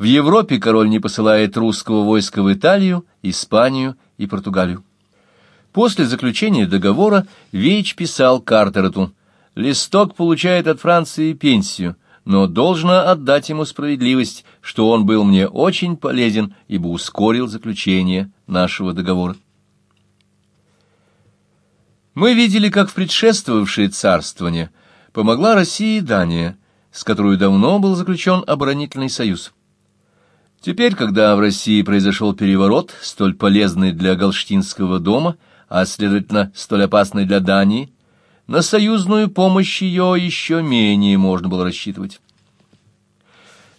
В Европе король не посылает русского войска в Италию, Испанию и Португалию. После заключения договора Вейч писал Картерету «Листок получает от Франции пенсию, но должно отдать ему справедливость, что он был мне очень полезен, ибо ускорил заключение нашего договора». Мы видели, как в предшествовавшее царствование помогла России Дания, с которой давно был заключен оборонительный союз. Теперь, когда в России произошел переворот, столь полезный для Галштинского дома, а, следовательно, столь опасный для Дании, на союзную помощь ее еще менее можно было рассчитывать.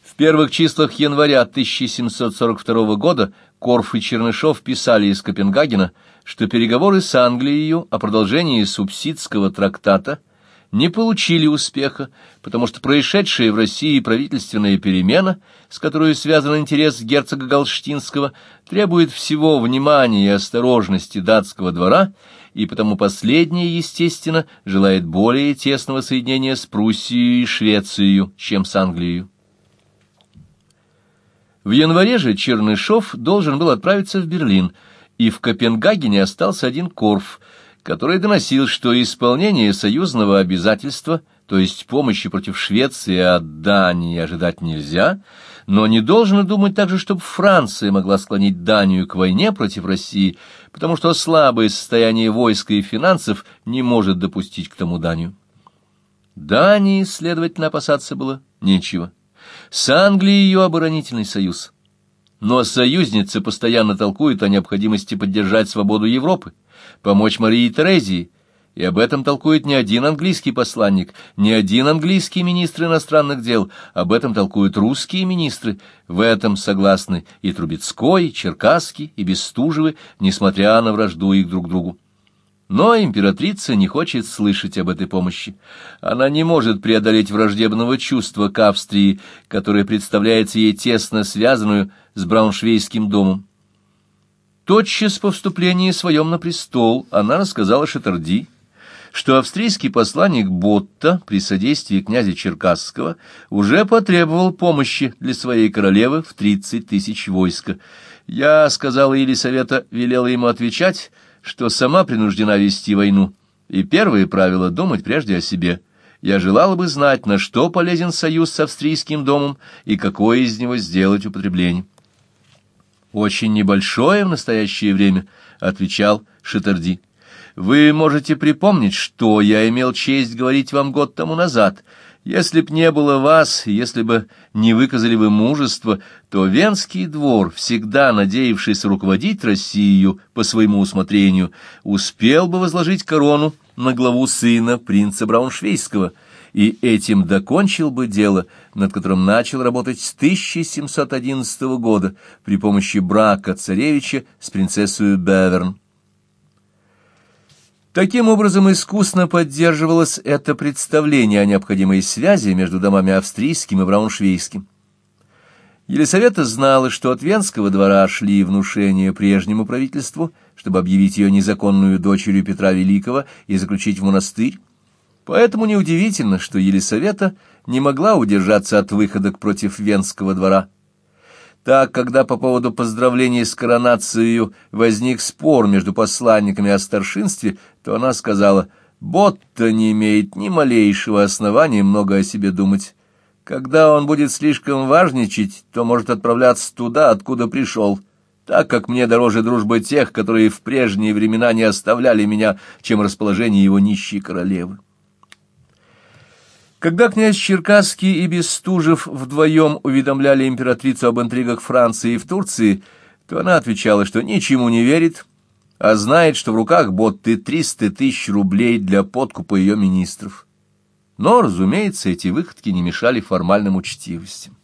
В первых числах января 1742 года Корф и Чернышов писали из Копенгагена, что переговоры с Англией о продолжении субсидского трактата – не получили успеха, потому что происшедшая в России правительственная перемена, с которой связан интерес герцога Галштинского, требует всего внимания и осторожности датского двора, и потому последнее, естественно, желает более тесного соединения с Пруссией и Швецией, чем с Англией. В январе же Чернышов должен был отправиться в Берлин, и в Копенгагене остался один Корф – который доносил, что исполнение союзного обязательства, то есть помощи против Швеции от Дании ожидать нельзя, но не должно думать также, чтобы Франция могла склонить Данию к войне против России, потому что слабое состояние войска и финансов не может допустить к тому Данию. Дании, следовательно, опасаться было нечего. С Англией ее оборонительный союз. Но союзницы постоянно толкуют о необходимости поддержать свободу Европы помочь Марии Терезии, и об этом толкует не один английский посланник, не один английский министр иностранных дел, об этом толкуют русские министры, в этом согласны и Трубецкой, и Черкасский, и Бестужевы, несмотря на вражду их друг другу. Но императрица не хочет слышать об этой помощи. Она не может преодолеть враждебного чувства к Австрии, которое представляется ей тесно связанную с Брауншвейским домом. Тотчас по вступлении своем на престол она рассказала Шатарди, что австрийский посланник Ботта при содействии князя Черкасского уже потребовал помощи для своей королевы в тридцать тысяч войска. Я, сказала Елисавета, велела ему отвечать, что сама принуждена вести войну, и первое правило — думать прежде о себе. Я желала бы знать, на что полезен союз с австрийским домом и какое из него сделать употребление очень небольшое в настоящее время, — отвечал Шитарди. Вы можете припомнить, что я имел честь говорить вам год тому назад. Если б не было вас, если бы не выказали вы мужество, то Венский двор, всегда надеявшийся руководить Россией по своему усмотрению, успел бы возложить корону на главу сына принца Брауншвейского — и этим докончил бы дело, над которым начал работать с 1711 года при помощи брака царевича с принцессой Беверн. Таким образом, искусно поддерживалось это представление о необходимой связи между домами австрийским и брауншвейским. Елисавета знала, что от Венского двора шли внушения прежнему правительству, чтобы объявить ее незаконную дочерью Петра Великого и заключить в монастырь, Поэтому неудивительно, что Елисавета не могла удержаться от выходок против Венского двора. Так, когда по поводу поздравлений с коронацией возник спор между посланниками о старшинстве, то она сказала, «Ботта не имеет ни малейшего основания много о себе думать. Когда он будет слишком важничать, то может отправляться туда, откуда пришел, так как мне дороже дружба тех, которые в прежние времена не оставляли меня, чем расположение его нищей королевы». Когда князь Черкасский и Бестужев вдвоем уведомляли императрицу об интригах Франции и в Турции, то она отвечала, что ничему не верит, а знает, что в руках Ботты триста тысяч рублей для подкупа ее министров. Но, разумеется, эти выходки не мешали формальным учтивостям.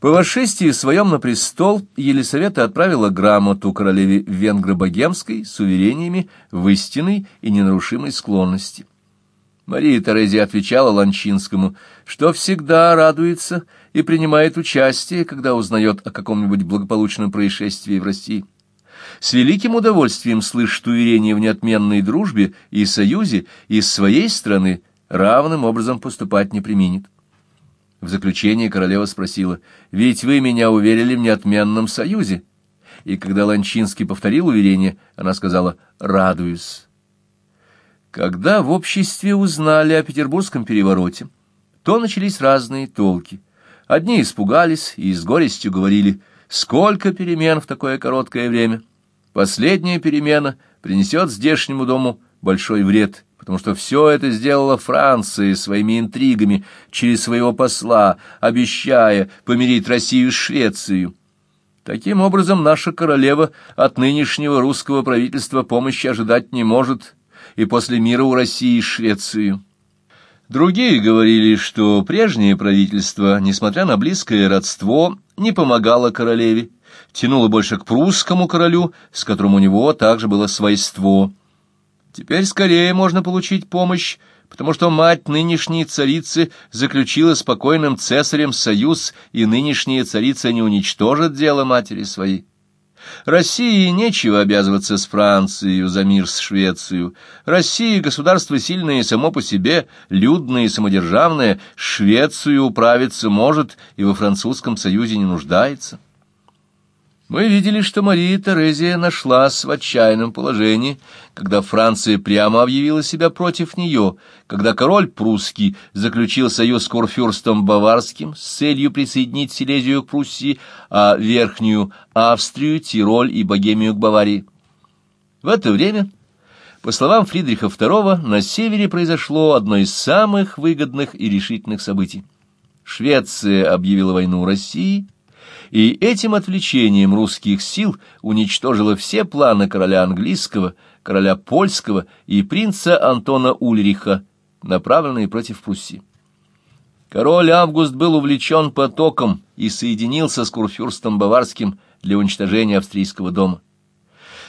По восшествии своем на престол Елисавета отправила грамоту королеве Венгро-Богемской с уверениями в истинной и ненарушимой склонности. Мария Терезия отвечала Ланчинскому, что всегда радуется и принимает участие, когда узнает о каком-нибудь благополучном происшествии в России. С великим удовольствием слышит уверение в неотменной дружбе и союзе, и с своей стороны равным образом поступать не применит. В заключение королева спросила, «Ведь вы меня уверили в неотменном союзе». И когда Ланчинский повторил уверение, она сказала, «Радуюсь». Когда в обществе узнали о Петербургском перевороте, то начались разные толки. Одни испугались и с горестью говорили, «Сколько перемен в такое короткое время!» Последняя перемена принесет здешнему дому большой вред, потому что все это сделала Франция своими интригами через своего посла, обещая помирить Россию с Швецией. Таким образом, наша королева от нынешнего русского правительства помощи ожидать не может, и после мира у России с Швецией. Другие говорили, что прежнее правительство, несмотря на близкое родство, не помогало королеве, тянуло больше к прусскому королю, с которым у него также было свойство. Теперь скорее можно получить помощь, потому что мать нынешней царицы заключила с покойным цесарем союз, и нынешняя царица не уничтожит дело матери своей. России нечего обязываться с Францией за мир с Швецией. Россия — государство сильное само по себе, людное и самодержавное. Швецию управиться может и во французском союзе не нуждается. Мы видели, что Мария Терезия нашлась в отчаянном положении, когда Франция прямо объявила себя против нее, когда король прусский заключил союз с курфюрстом баварским с целью присоединить Силезию к Пруссии, а Верхнюю Австрию, Тироль и Богемию к Баварии. В это время, по словам Фридриха II, на севере произошло одно из самых выгодных и решительных событий. Швеция объявила войну России – и этим отвлечением русских сил уничтожила все планы короля английского, короля польского и принца Антона Ульриха, направленные против Пруссии. Король Август был увлечен потоком и соединился с курфюрстом Баварским для уничтожения австрийского дома.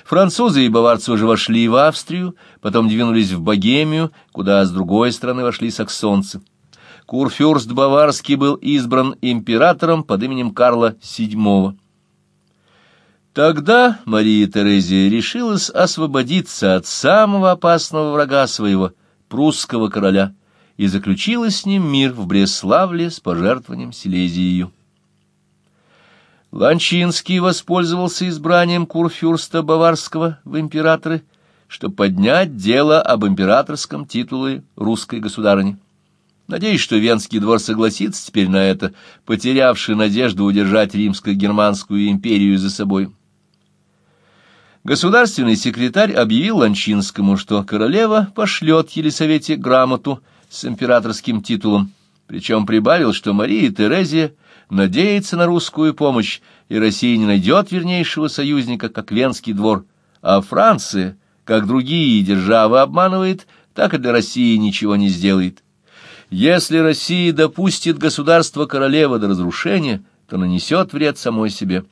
Французы и баварцы уже вошли в Австрию, потом двинулись в Богемию, куда с другой стороны вошли саксонцы. Курфюрст Баварский был избран императором под именем Карла VII. Тогда Мария Терезия решилась освободиться от самого опасного врага своего, прусского короля, и заключила с ним мир в Бреславле с пожертвованием Силезией. Ланчинский воспользовался избранием курфюрста Баварского в императоры, чтобы поднять дело об императорском титуле русской государыни. Надеюсь, что Венский двор согласится теперь на это, потерявший надежду удержать римско-германскую империю за собой. Государственный секретарь объявил Ланчинскому, что королева пошлет Елисавете грамоту с императорским титулом, причем прибавил, что Мария Терезия надеется на русскую помощь, и Россия не найдет вернейшего союзника, как Венский двор, а Франция, как другие державы, обманывает, так и для России ничего не сделает. Если Россия допустит государство королевы до разрушения, то нанесет вред самой себе.